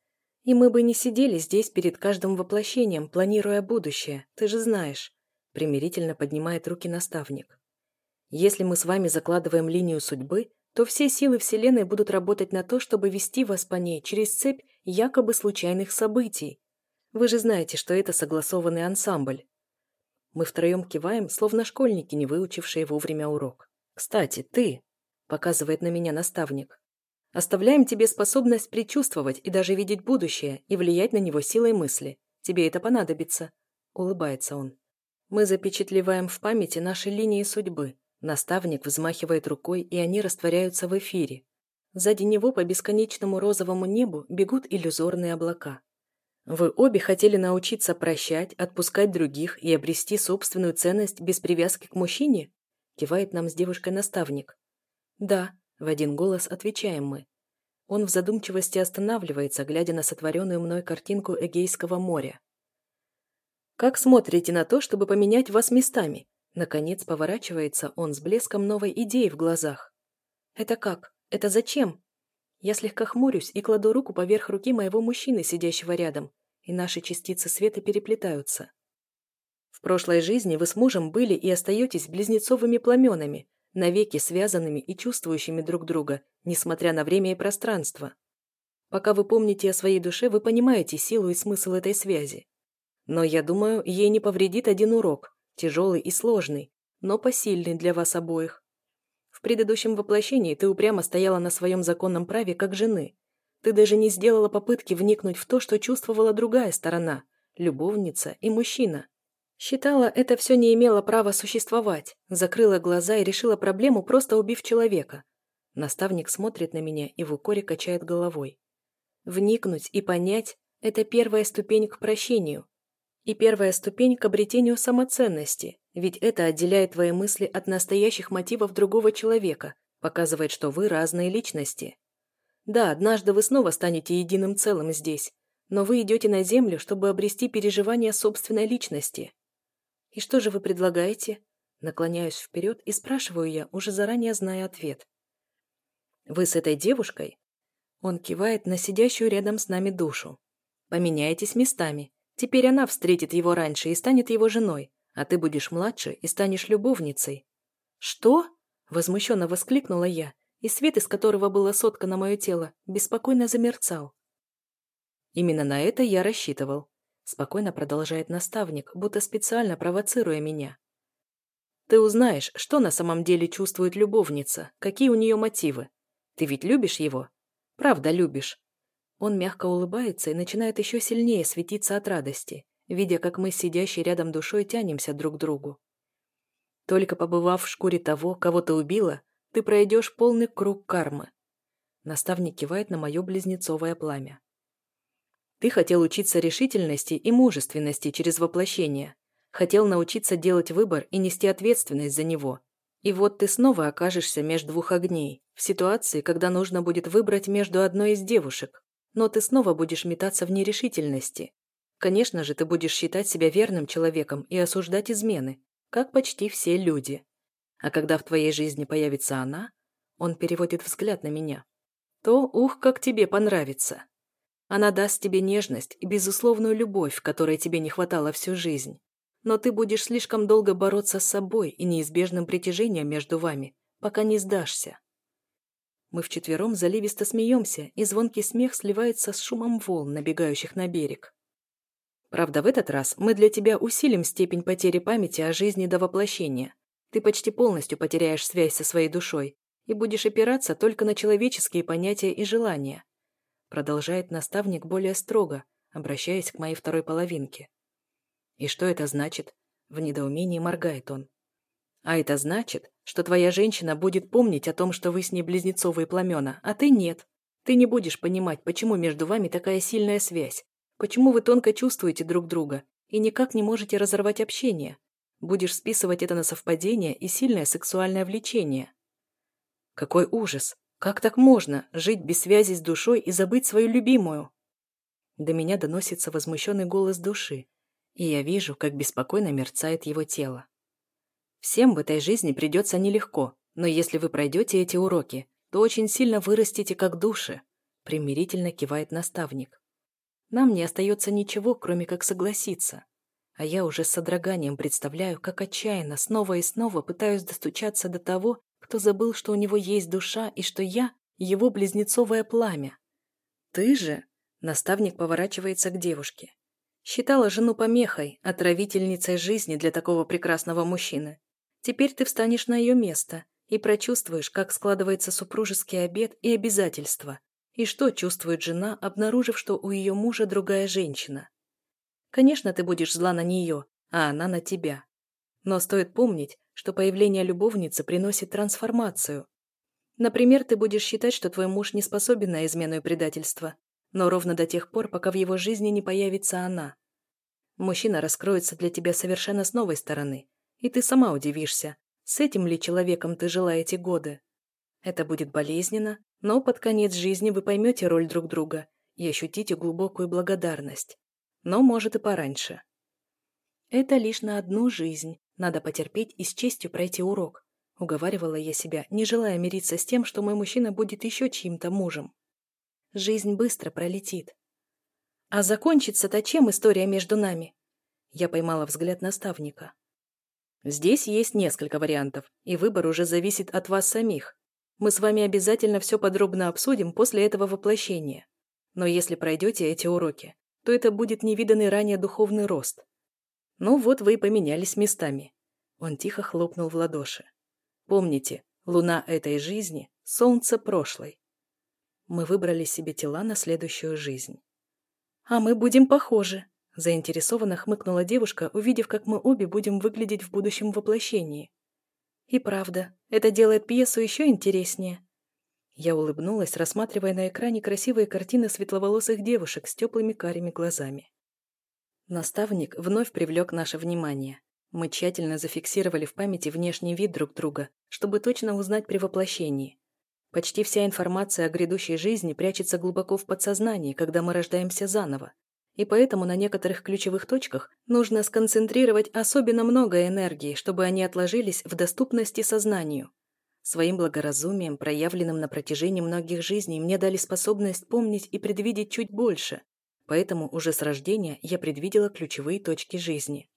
и мы бы не сидели здесь перед каждым воплощением, планируя будущее, ты же знаешь», примирительно поднимает руки наставник. «Если мы с вами закладываем линию судьбы, то все силы Вселенной будут работать на то, чтобы вести вас по ней через цепь якобы случайных событий. Вы же знаете, что это согласованный ансамбль». Мы втроем киваем, словно школьники, не выучившие вовремя урок. «Кстати, ты», — показывает на меня наставник, Оставляем тебе способность предчувствовать и даже видеть будущее и влиять на него силой мысли. Тебе это понадобится», — улыбается он. Мы запечатлеваем в памяти наши линии судьбы. Наставник взмахивает рукой, и они растворяются в эфире. Сзади него по бесконечному розовому небу бегут иллюзорные облака. Вы обе хотели научиться прощать, отпускать других и обрести собственную ценность без привязки к мужчине? Кивает нам с девушкой наставник. Да, в один голос отвечаем мы. Он в задумчивости останавливается, глядя на сотворенную мной картинку Эгейского моря. «Как смотрите на то, чтобы поменять вас местами?» Наконец поворачивается он с блеском новой идеи в глазах. «Это как? Это зачем?» Я слегка хмурюсь и кладу руку поверх руки моего мужчины, сидящего рядом, и наши частицы света переплетаются. В прошлой жизни вы с мужем были и остаетесь близнецовыми пламенами, навеки связанными и чувствующими друг друга, несмотря на время и пространство. Пока вы помните о своей душе, вы понимаете силу и смысл этой связи. Но я думаю, ей не повредит один урок, тяжелый и сложный, но посильный для вас обоих. В предыдущем воплощении ты упрямо стояла на своем законном праве как жены. Ты даже не сделала попытки вникнуть в то, что чувствовала другая сторона, любовница и мужчина. Считала, это все не имело права существовать, закрыла глаза и решила проблему, просто убив человека. Наставник смотрит на меня и в укоре качает головой. Вникнуть и понять – это первая ступень к прощению. И первая ступень к обретению самоценности, ведь это отделяет твои мысли от настоящих мотивов другого человека, показывает, что вы разные личности. Да, однажды вы снова станете единым целым здесь, но вы идете на землю, чтобы обрести переживание собственной личности. И что же вы предлагаете? Наклоняюсь вперед и спрашиваю я, уже заранее зная ответ. Вы с этой девушкой? Он кивает на сидящую рядом с нами душу. Поменяетесь местами. Теперь она встретит его раньше и станет его женой, а ты будешь младше и станешь любовницей. Что? Возмущенно воскликнула я, и свет, из которого было соткано мое тело, беспокойно замерцал. Именно на это я рассчитывал. Спокойно продолжает наставник, будто специально провоцируя меня. Ты узнаешь, что на самом деле чувствует любовница, какие у нее мотивы. Ты ведь любишь его? Правда любишь. Он мягко улыбается и начинает еще сильнее светиться от радости, видя, как мы, сидящие рядом душой, тянемся друг к другу. Только побывав в шкуре того, кого ты убила, ты пройдешь полный круг кармы. Наставник кивает на мое близнецовое пламя. Ты хотел учиться решительности и мужественности через воплощение. Хотел научиться делать выбор и нести ответственность за него. И вот ты снова окажешься между двух огней, в ситуации, когда нужно будет выбрать между одной из девушек. Но ты снова будешь метаться в нерешительности. Конечно же, ты будешь считать себя верным человеком и осуждать измены, как почти все люди. А когда в твоей жизни появится она, он переводит взгляд на меня, то ух, как тебе понравится. Она даст тебе нежность и безусловную любовь, которой тебе не хватало всю жизнь. Но ты будешь слишком долго бороться с собой и неизбежным притяжением между вами, пока не сдашься. Мы вчетвером заливисто смеемся, и звонкий смех сливается с шумом волн, набегающих на берег. Правда, в этот раз мы для тебя усилим степень потери памяти о жизни до воплощения. Ты почти полностью потеряешь связь со своей душой и будешь опираться только на человеческие понятия и желания продолжает наставник более строго, обращаясь к моей второй половинке. «И что это значит?» В недоумении моргает он. «А это значит, что твоя женщина будет помнить о том, что вы с ней близнецовые пламена, а ты нет. Ты не будешь понимать, почему между вами такая сильная связь, почему вы тонко чувствуете друг друга и никак не можете разорвать общение. Будешь списывать это на совпадение и сильное сексуальное влечение». «Какой ужас!» Как так можно жить без связи с душой и забыть свою любимую? До меня доносится возмущенный голос души, и я вижу, как беспокойно мерцает его тело. Всем в этой жизни придется нелегко, но если вы пройдете эти уроки, то очень сильно вырастете как души, примирительно кивает наставник. Нам не остается ничего, кроме как согласиться. А я уже с содроганием представляю, как отчаянно снова и снова пытаюсь достучаться до того, кто забыл, что у него есть душа и что я — его близнецовое пламя. Ты же, наставник поворачивается к девушке, считала жену помехой, отравительницей жизни для такого прекрасного мужчины. Теперь ты встанешь на ее место и прочувствуешь, как складывается супружеский обет и обязательства, и что чувствует жена, обнаружив, что у ее мужа другая женщина. Конечно, ты будешь зла на нее, а она на тебя. Но стоит помнить, что появление любовницы приносит трансформацию. Например, ты будешь считать, что твой муж не способен на измену и предательство, но ровно до тех пор, пока в его жизни не появится она. Мужчина раскроется для тебя совершенно с новой стороны, и ты сама удивишься, с этим ли человеком ты жила эти годы. Это будет болезненно, но под конец жизни вы поймете роль друг друга и ощутите глубокую благодарность. Но может и пораньше. Это лишь на одну жизнь, надо потерпеть и с честью пройти урок. Уговаривала я себя, не желая мириться с тем, что мой мужчина будет еще чьим-то мужем. Жизнь быстро пролетит. А закончится-то чем история между нами? Я поймала взгляд наставника. Здесь есть несколько вариантов, и выбор уже зависит от вас самих. Мы с вами обязательно все подробно обсудим после этого воплощения. Но если пройдете эти уроки, то это будет невиданный ранее духовный рост. Ну вот вы и поменялись местами. Он тихо хлопнул в ладоши. Помните, луна этой жизни — солнце прошлой. Мы выбрали себе тела на следующую жизнь. А мы будем похожи, заинтересованно хмыкнула девушка, увидев, как мы обе будем выглядеть в будущем воплощении. И правда, это делает пьесу еще интереснее. Я улыбнулась, рассматривая на экране красивые картины светловолосых девушек с теплыми карими глазами. Наставник вновь привлек наше внимание. Мы тщательно зафиксировали в памяти внешний вид друг друга, чтобы точно узнать при воплощении. Почти вся информация о грядущей жизни прячется глубоко в подсознании, когда мы рождаемся заново. И поэтому на некоторых ключевых точках нужно сконцентрировать особенно много энергии, чтобы они отложились в доступности сознанию. Своим благоразумием, проявленным на протяжении многих жизней, мне дали способность помнить и предвидеть чуть больше, поэтому уже с рождения я предвидела ключевые точки жизни.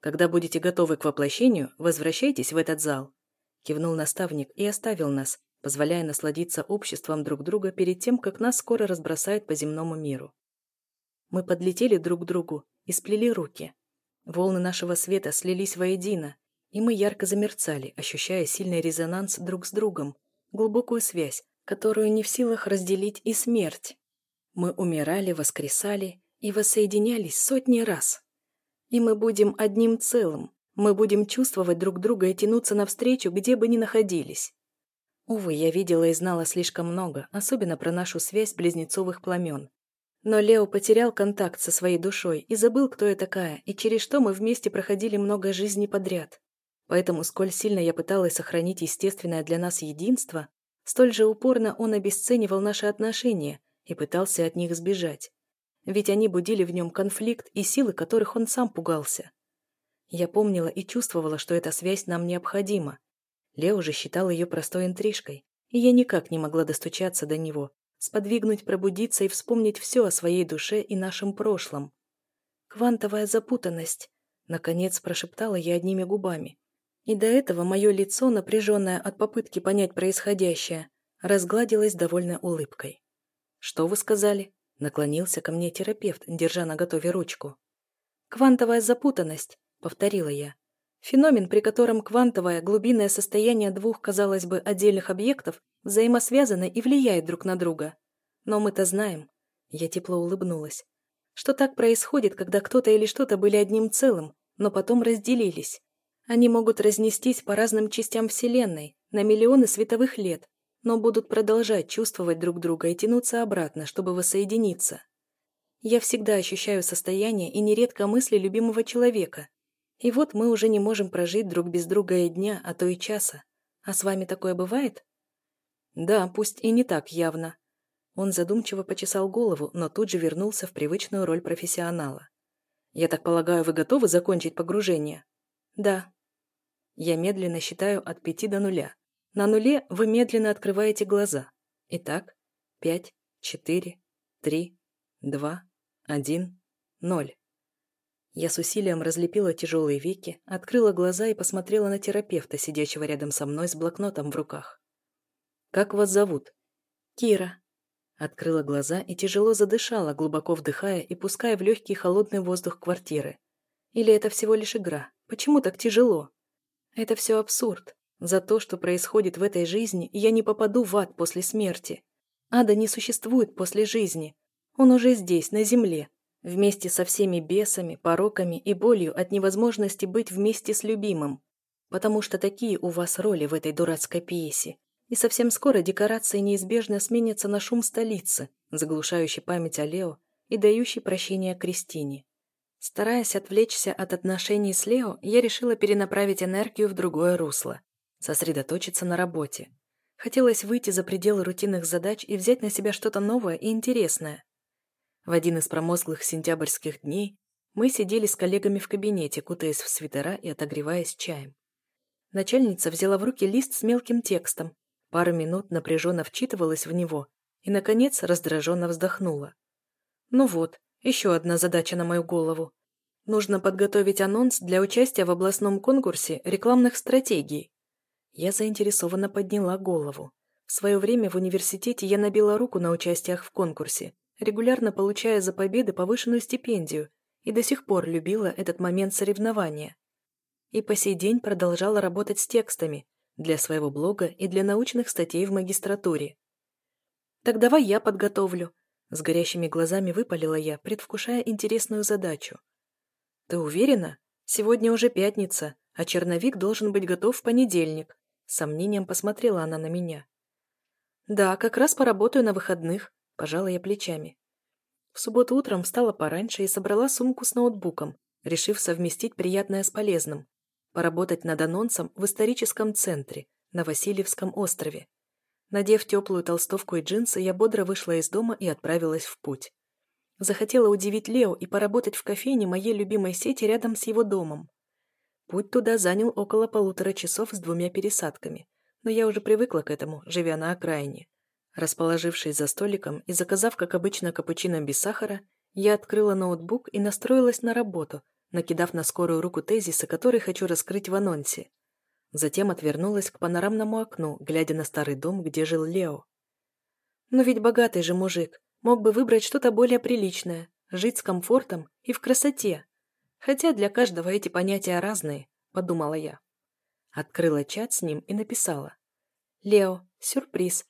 «Когда будете готовы к воплощению, возвращайтесь в этот зал», кивнул наставник и оставил нас, позволяя насладиться обществом друг друга перед тем, как нас скоро разбросают по земному миру. Мы подлетели друг к другу и сплели руки. Волны нашего света слились воедино, и мы ярко замерцали, ощущая сильный резонанс друг с другом, глубокую связь, которую не в силах разделить и смерть. Мы умирали, воскресали и воссоединялись сотни раз. И мы будем одним целым, мы будем чувствовать друг друга и тянуться навстречу, где бы ни находились. Увы, я видела и знала слишком много, особенно про нашу связь близнецовых пламен. Но Лео потерял контакт со своей душой и забыл, кто я такая, и через что мы вместе проходили много жизней подряд. Поэтому, сколь сильно я пыталась сохранить естественное для нас единство, столь же упорно он обесценивал наши отношения и пытался от них сбежать. Ведь они будили в нем конфликт и силы, которых он сам пугался. Я помнила и чувствовала, что эта связь нам необходима. Лео же считал ее простой интрижкой, и я никак не могла достучаться до него, сподвигнуть пробудиться и вспомнить все о своей душе и нашем прошлом. «Квантовая запутанность», — наконец прошептала я одними губами. И до этого мое лицо, напряженное от попытки понять происходящее, разгладилось довольно улыбкой. «Что вы сказали?» — наклонился ко мне терапевт, держа на готове ручку. «Квантовая запутанность», — повторила я. Феномен, при котором квантовое глубинное состояние двух, казалось бы, отдельных объектов взаимосвязаны и влияют друг на друга. Но мы-то знаем, я тепло улыбнулась, что так происходит, когда кто-то или что-то были одним целым, но потом разделились. Они могут разнестись по разным частям Вселенной, на миллионы световых лет, но будут продолжать чувствовать друг друга и тянуться обратно, чтобы воссоединиться. Я всегда ощущаю состояние и нередко мысли любимого человека. И вот мы уже не можем прожить друг без друга и дня, а то и часа. А с вами такое бывает? Да, пусть и не так явно. Он задумчиво почесал голову, но тут же вернулся в привычную роль профессионала. Я так полагаю, вы готовы закончить погружение? Да, я медленно считаю от пяти до нуля. На нуле вы медленно открываете глаза. Итак, пять, четыре, три, два, один, ноль. Я с усилием разлепила тяжелые веки, открыла глаза и посмотрела на терапевта, сидящего рядом со мной с блокнотом в руках. «Как вас зовут?» «Кира». Открыла глаза и тяжело задышала, глубоко вдыхая и пуская в легкий холодный воздух квартиры. Или это всего лишь игра? Почему так тяжело? Это все абсурд. За то, что происходит в этой жизни, я не попаду в ад после смерти. Ада не существует после жизни. Он уже здесь, на земле, вместе со всеми бесами, пороками и болью от невозможности быть вместе с любимым. Потому что такие у вас роли в этой дурацкой пьесе. И совсем скоро декорации неизбежно сменятся на шум столицы, заглушающий память о Лео и дающий прощение Кристине. Стараясь отвлечься от отношений с Лео, я решила перенаправить энергию в другое русло, сосредоточиться на работе. Хотелось выйти за пределы рутинных задач и взять на себя что-то новое и интересное. В один из промозглых сентябрьских дней мы сидели с коллегами в кабинете, кутаясь в свитера и отогреваясь чаем. Начальница взяла в руки лист с мелким текстом, пару минут напряженно вчитывалась в него и, наконец, раздраженно вздохнула. Ну вот, еще одна задача на мою голову. Нужно подготовить анонс для участия в областном конкурсе рекламных стратегий. Я заинтересованно подняла голову. В свое время в университете я набила руку на участиях в конкурсе, регулярно получая за победы повышенную стипендию, и до сих пор любила этот момент соревнования. И по сей день продолжала работать с текстами для своего блога и для научных статей в магистратуре. «Так давай я подготовлю», с горящими глазами выпалила я, предвкушая интересную задачу. «Ты уверена? Сегодня уже пятница, а черновик должен быть готов в понедельник». Сомнением посмотрела она на меня. «Да, как раз поработаю на выходных», – пожала я плечами. В субботу утром встала пораньше и собрала сумку с ноутбуком, решив совместить приятное с полезным – поработать над анонсом в историческом центре на Васильевском острове. Надев теплую толстовку и джинсы, я бодро вышла из дома и отправилась в путь. Захотела удивить Лео и поработать в кофейне моей любимой сети рядом с его домом. Путь туда занял около полутора часов с двумя пересадками, но я уже привыкла к этому, живя на окраине. Расположившись за столиком и заказав, как обычно, капучино без сахара, я открыла ноутбук и настроилась на работу, накидав на скорую руку тезисы, которые хочу раскрыть в анонсе. Затем отвернулась к панорамному окну, глядя на старый дом, где жил Лео. «Ну ведь богатый же мужик, мог бы выбрать что-то более приличное, жить с комфортом и в красоте. Хотя для каждого эти понятия разные», — подумала я. Открыла чат с ним и написала. «Лео, сюрприз.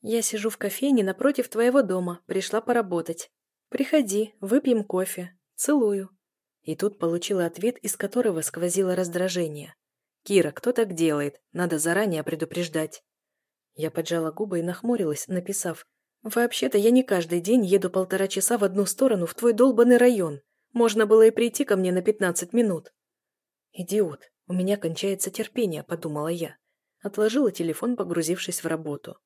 Я сижу в кофейне напротив твоего дома, пришла поработать. Приходи, выпьем кофе. Целую». И тут получила ответ, из которого сквозило раздражение. «Кира, кто так делает? Надо заранее предупреждать». Я поджала губы и нахмурилась, написав. «Вообще-то я не каждый день еду полтора часа в одну сторону в твой долбанный район. Можно было и прийти ко мне на пятнадцать минут». «Идиот, у меня кончается терпение», — подумала я. Отложила телефон, погрузившись в работу.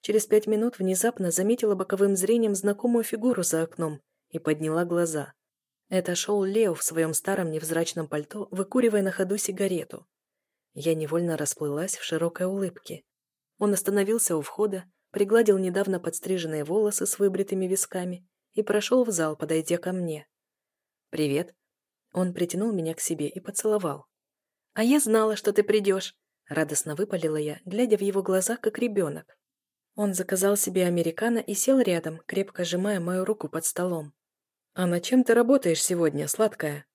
Через пять минут внезапно заметила боковым зрением знакомую фигуру за окном и подняла глаза. Это шел Лео в своем старом невзрачном пальто, выкуривая на ходу сигарету. Я невольно расплылась в широкой улыбке. Он остановился у входа, пригладил недавно подстриженные волосы с выбритыми висками и прошел в зал, подойдя ко мне. «Привет». Он притянул меня к себе и поцеловал. «А я знала, что ты придешь», — радостно выпалила я, глядя в его глаза, как ребенок. Он заказал себе американо и сел рядом, крепко сжимая мою руку под столом. «А над чем ты работаешь сегодня, сладкая?»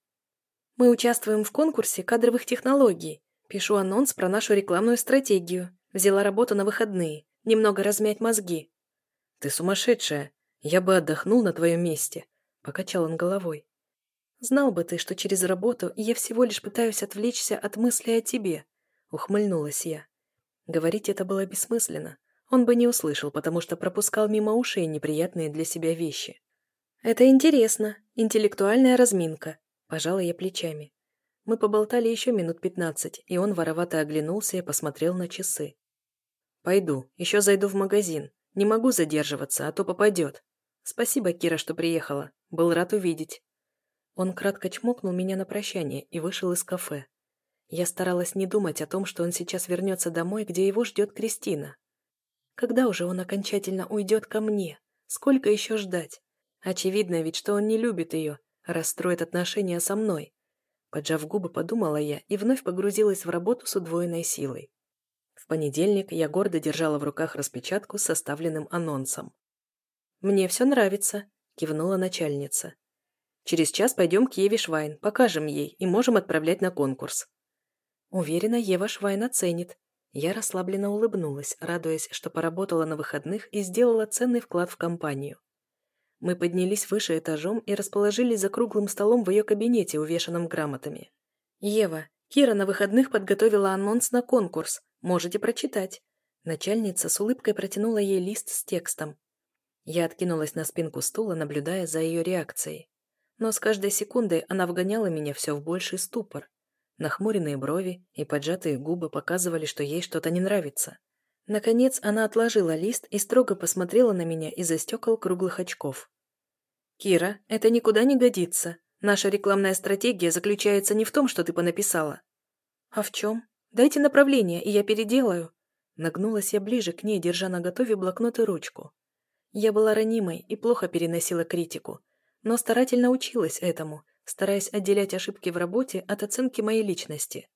«Мы участвуем в конкурсе кадровых технологий», Пишу анонс про нашу рекламную стратегию. Взяла работу на выходные. Немного размять мозги. Ты сумасшедшая. Я бы отдохнул на твоем месте. Покачал он головой. Знал бы ты, что через работу я всего лишь пытаюсь отвлечься от мысли о тебе. Ухмыльнулась я. Говорить это было бессмысленно. Он бы не услышал, потому что пропускал мимо ушей неприятные для себя вещи. «Это интересно. Интеллектуальная разминка», – пожала я плечами. Мы поболтали еще минут пятнадцать, и он воровато оглянулся и посмотрел на часы. «Пойду, еще зайду в магазин. Не могу задерживаться, а то попадет. Спасибо, Кира, что приехала. Был рад увидеть». Он кратко чмокнул меня на прощание и вышел из кафе. Я старалась не думать о том, что он сейчас вернется домой, где его ждет Кристина. Когда уже он окончательно уйдет ко мне? Сколько еще ждать? Очевидно ведь, что он не любит ее, расстроит отношения со мной. Поджав губы, подумала я и вновь погрузилась в работу с удвоенной силой. В понедельник я гордо держала в руках распечатку с составленным анонсом. «Мне все нравится», – кивнула начальница. «Через час пойдем к Еве Швайн, покажем ей и можем отправлять на конкурс». Уверена, Ева Швайн оценит. Я расслабленно улыбнулась, радуясь, что поработала на выходных и сделала ценный вклад в компанию. Мы поднялись выше этажом и расположились за круглым столом в ее кабинете, увешанном грамотами. «Ева, Кира на выходных подготовила анонс на конкурс. Можете прочитать». Начальница с улыбкой протянула ей лист с текстом. Я откинулась на спинку стула, наблюдая за ее реакцией. Но с каждой секундой она вгоняла меня все в больший ступор. Нахмуренные брови и поджатые губы показывали, что ей что-то не нравится. Наконец она отложила лист и строго посмотрела на меня из-за стекол круглых очков. «Кира, это никуда не годится. Наша рекламная стратегия заключается не в том, что ты понаписала». «А в чем? Дайте направление, и я переделаю». Нагнулась я ближе к ней, держа на готове блокнот и ручку. Я была ранимой и плохо переносила критику, но старательно училась этому, стараясь отделять ошибки в работе от оценки моей личности.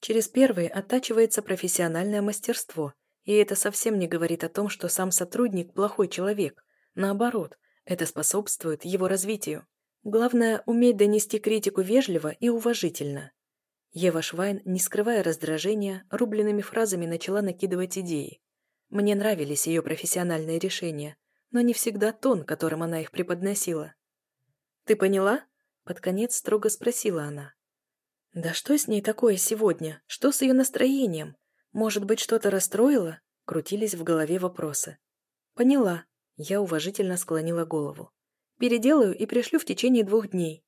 Через первые оттачивается профессиональное мастерство – и это совсем не говорит о том, что сам сотрудник плохой человек. Наоборот, это способствует его развитию. Главное – уметь донести критику вежливо и уважительно. Ева Швайн, не скрывая раздражения, рубленными фразами начала накидывать идеи. Мне нравились ее профессиональные решения, но не всегда тон, которым она их преподносила. «Ты поняла?» – под конец строго спросила она. «Да что с ней такое сегодня? Что с ее настроением? Может быть, что-то расстроило? Крутились в голове вопросы. «Поняла». Я уважительно склонила голову. «Переделаю и пришлю в течение двух дней.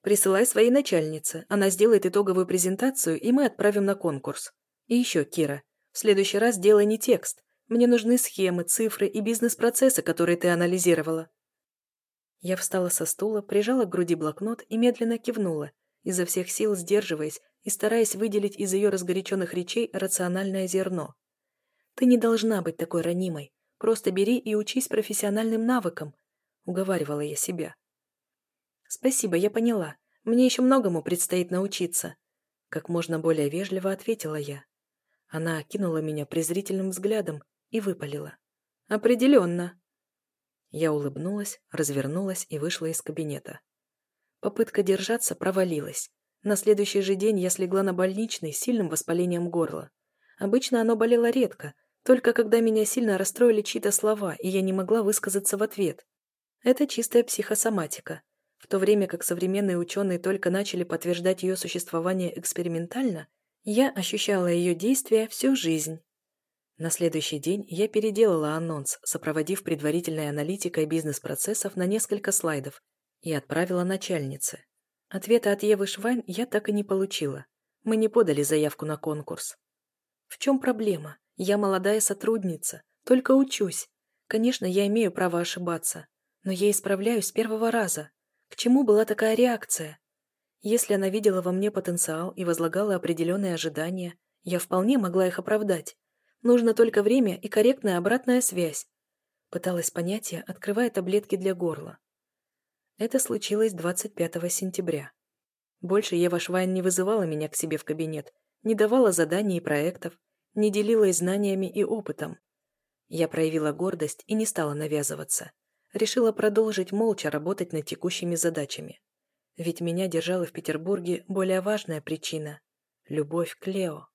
Присылай своей начальнице, она сделает итоговую презентацию, и мы отправим на конкурс. И еще, Кира, в следующий раз делай не текст. Мне нужны схемы, цифры и бизнес-процессы, которые ты анализировала». Я встала со стула, прижала к груди блокнот и медленно кивнула, изо всех сил сдерживаясь и стараясь выделить из ее разгоряченных речей рациональное зерно. «Ты не должна быть такой ранимой. Просто бери и учись профессиональным навыкам», — уговаривала я себя. «Спасибо, я поняла. Мне еще многому предстоит научиться», — как можно более вежливо ответила я. Она окинула меня презрительным взглядом и выпалила. «Определенно». Я улыбнулась, развернулась и вышла из кабинета. Попытка держаться провалилась. На следующий же день я слегла на больничный с сильным воспалением горла. Обычно оно болело редко, только когда меня сильно расстроили чьи-то слова, и я не могла высказаться в ответ. Это чистая психосоматика. В то время как современные ученые только начали подтверждать ее существование экспериментально, я ощущала ее действия всю жизнь. На следующий день я переделала анонс, сопроводив предварительной аналитикой бизнес-процессов на несколько слайдов и отправила начальнице. Ответа от Евы Швайн я так и не получила. Мы не подали заявку на конкурс. В чем проблема? Я молодая сотрудница, только учусь. Конечно, я имею право ошибаться, но я исправляюсь с первого раза. К чему была такая реакция? Если она видела во мне потенциал и возлагала определенные ожидания, я вполне могла их оправдать. Нужно только время и корректная обратная связь. Пыталась понять я, открывая таблетки для горла. Это случилось 25 сентября. Больше Ева Швайн не вызывала меня к себе в кабинет, не давала заданий и проектов, не делилась знаниями и опытом. Я проявила гордость и не стала навязываться. Решила продолжить молча работать над текущими задачами. Ведь меня держала в Петербурге более важная причина – любовь к Лео.